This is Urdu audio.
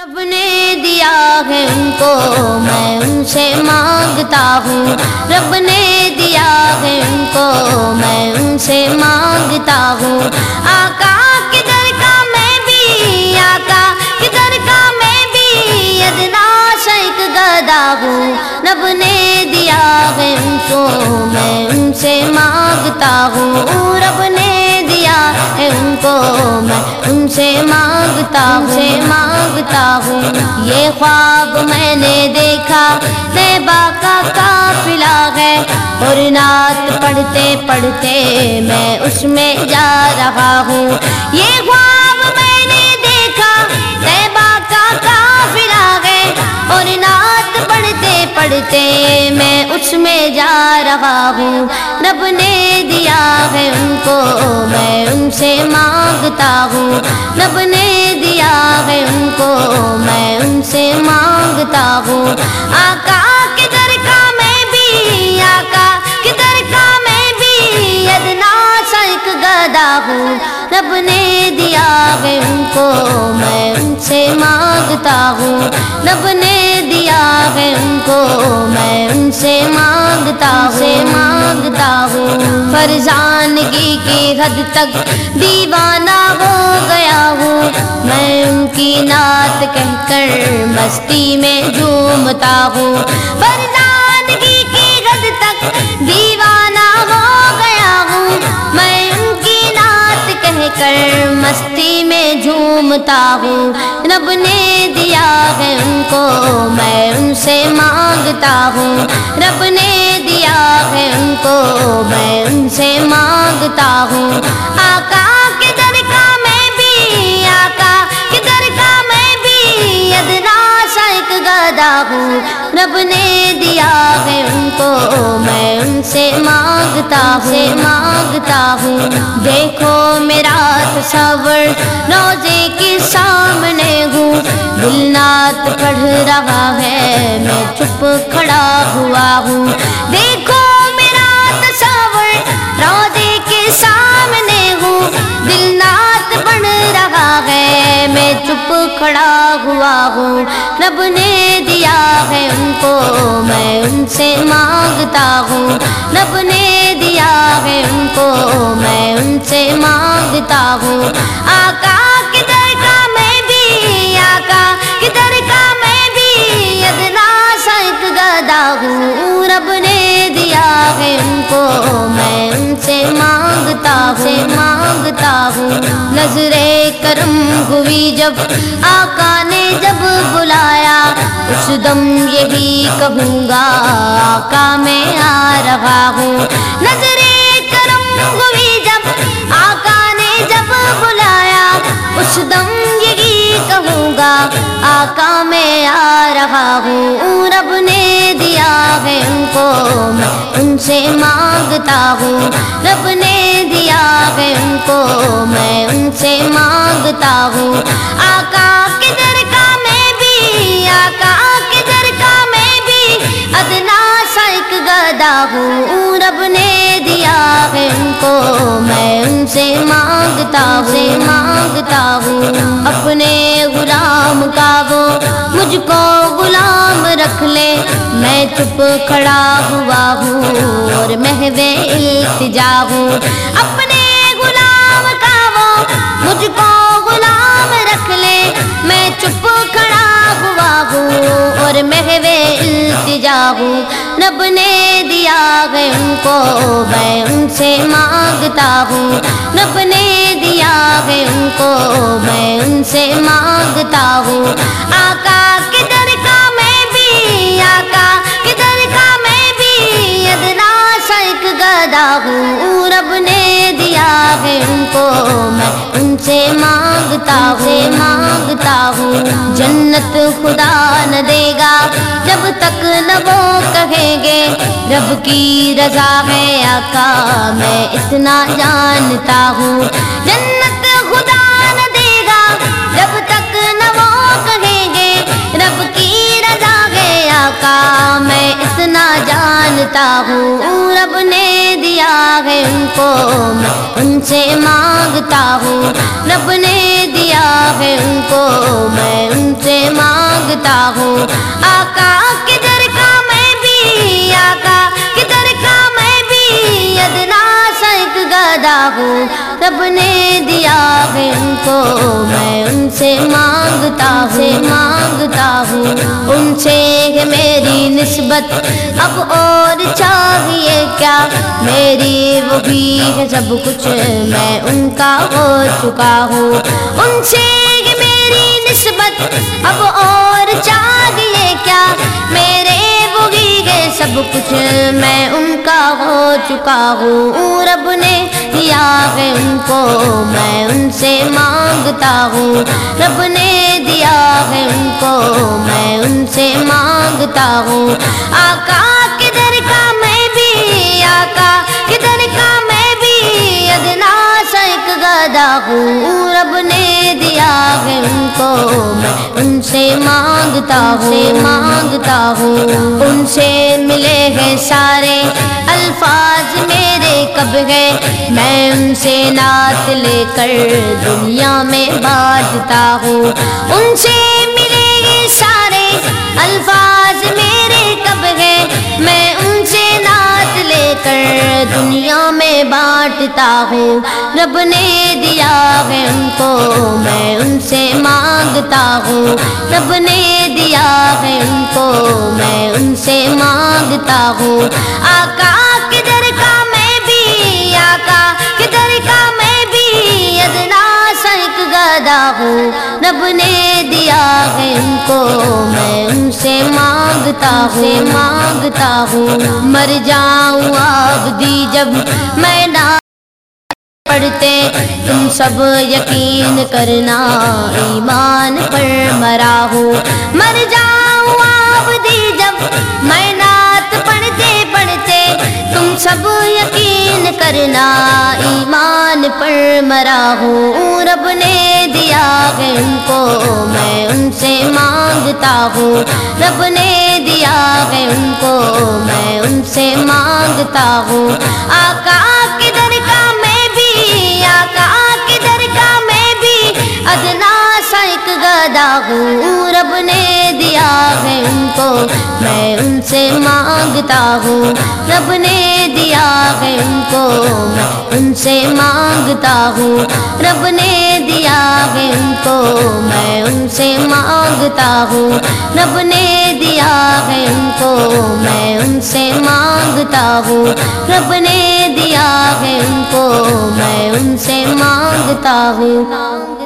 رب نے دیا ہے ان کو، میں ان سے مانگتا ہوں۔ رب نے دیا ہے ان کو، میں ان سے مانگتا ہوں۔ آقا کدھر کا میں بھی، آقا کدھر کا میں بھی ادنا شیک گدا ہوں۔ رب نے دیا ہے ان کو، میں ان سے مانگتا ہوں۔ رب نے ہے ان کو میں ان سے مانگتا سے مانگتا ہوں۔ یہ خواب میں نے دیکھا، زیبا کا قافلہ ہے۔ اور نعت پڑھتے پڑھتے میں اس میں جا رہا ہوں۔ یہ خواب میں پڑھتے میں اس میں جا رہا ہوں۔ رب نے دیا ہے ان کو، میں ان سے مانگتا ہوں۔ رب نے دیا ہے ان کو، میں ان سے مانگتا ہوں۔ آقا کدھر کا میں بھی، آقا کدھر کا میں بھی ادنا ایک گدا ہوں۔ رب نے دیا ہے ان کو مانگتا ہوں۔ رب نے دیا ہے ان کو، میں ان سے مانگتا سے مانگتا ہوں۔ فرزانگی کی حد تک دیوانہ ہو گیا ہوں۔ میں ان کی نعت کہہ کر مستی میں جھومتا ہوں۔ فرزانگی کی حد تک دیوانہ کر مستی میں جھومتا ہوں۔ رب نے دیا ہے ان کو، میں ان سے مانگتا ہوں۔ رب نے دیا ہے ان کو، میں ان سے مانگتا ہوں۔ آقا ہوں۔ رب نے دیا ہے ان کو، میں ان سے مانگتا سے مانگتا ہوں۔ دیکھو میرا تصور روزے کے سامنے ہوں۔ دل نات پڑھ رہا ہے، میں چپ کھڑا ہوا ہوں۔ دیکھو میرا روزے کے سامنے ہوں۔ دل نات بڑ رہا گئے میں چپ کھڑا ہوا ہوں رب نے دیا ہے ان کو میں ان سے مانگتا ہوں رب نے دیا ہے ان کو میں ان سے مانگتا ہوں آقا ہوں۔ نظر کرم ہوئی جب آقا نے جب بلایا، اس دم یہی کہوں گا، آقا میں آ رہا ہوں۔ نظر کرم ہوئی جب آقا نے جب بلایا، اس دم یہی کہوں گا، آقا میں آ رہا ہوں۔ رب نے دیا ہے ان کو میں ان سے مانگتا ہوں رب نے دیا ہے ان کو میں ان سے مانگتا ہوں آقا کدھر کا میں بھی آقا کدھر کا میں بھی ادنا ایک گدا ہوں رب نے دیا ہے ان کو میں ان سے مانگتا سے مانگتا ہوں اپنے غلام کا وہ مجھ کو رکھ لے، میں چپ کھڑا ہوا ہوں اور محوے التجا ہوں۔ اپنے مجھ کو غلام رکھ لے۔ میں چپ کھڑا ہوا ہوں اور محوے التجا ہوں۔ رب نے دیا ہے ان کو، میں ان سے مانگتا ہوں۔ رب نے دیا ہے ان کو، میں ان سے مانگتا ہوں۔ ہوں رب نے دیا ہے ان کو۔ میں ان سے مانگتا سے مانگتا ہوں۔ جنت خدا نہ دے گا، جب تک نہ وہ کہیں گے۔ رب کی رضا ہے آقا، میں اتنا جانتا ہوں۔ جنت خدا نہ دے گا، جب تک نہ وہ کہیں گے۔ رب کی رضا ہے آقا، میں اتنا جانتا ہوں۔ رب نے دیا ہے ان کو میں ان سے مانگتا ہوں رب نے دیا ہے ان کو میں ان سے مانگتا ہوں آقا کدھر کا میں بھی آقا کدھر کا میں بھی ادنا سائک گدا ہوں رب نے دیا ہے ان کو میں ان سے مانگتا سے مانگتا ہوں ان سے ہے میری نسبت، اب اور چاہیے کیا؟ میری وہ بھی ہے سب کچھ، میں ان کا ہو چکا ہوں۔ ان سے میری نسبت، اب اور چاہیے کیا؟ میرے وہی ہے سب کچھ، میں ان کا ہو چکا ہوں۔ رب نے دیا ہے ان کو، میں ان سے مانگتا ہوں۔ رب نے دیا ہے ان کو، میں مانگتا ہوں۔ آقا، کدھر کا میں بھی؟ آقا، کدھر کا میں بھی؟ ادنا سائک گدا ہوں۔ رب نے دیا ہے ان کو، میں ان سے مانگتا ہوں۔ مانگتا ہوں۔ ان سے ملے ہیں سارے الفاظ میرے۔ کب گئے میں ان سے نعت لے کر دنیا میں بانٹتا ہوں۔ ان سے بانٹتا ہوں۔ رب نے دیا ہے ان کو، میں ان سے مانگتا ہوں۔ رب نے دیا ہے ان کو، میں ان سے مانگتا ہوں۔ آقا، کدھر کا میں بھی، آقا، کدھر کا میں بھی ادنا سائک گدا ہوں۔ رب نے دیا ہے ان کو، میں ان سے مانگتا ہوں مانگتا ہوں۔ مر جاؤں آب دی جب میں نہ پڑھتے، تم سب یقین کرنا ایمان پر مرا ہوں۔ مر جاؤں آب دی جب میں نعت پڑھتے پڑھتے تم سب یقین کرنا ایمان پر مرا ہوں۔ رب نے دیا ہے ان کو، میں ان سے مانگتا ہوں۔ رب نے دیا ہے ان کو، میں ان سے مانگتا ہوں۔ آقا کدھر کا میں بھی، آقا کدھر کا میں بھی ادنا سائک گدا ہوں۔ رب نے دیا ہے ان کو، میں ان سے مانگتا ہوں۔ رب نے دیا ہے ان کو، میں ان سے مانگتا ہوں۔ رب نے دیا ہے ان کو، میں ان سے مانگتا ہوں۔ رب نے دیا ہے ان کو، میں ان سے مانگتا ہوں۔ رب نے دیا ہے ان کو، میں ان سے مانگتا ہوں۔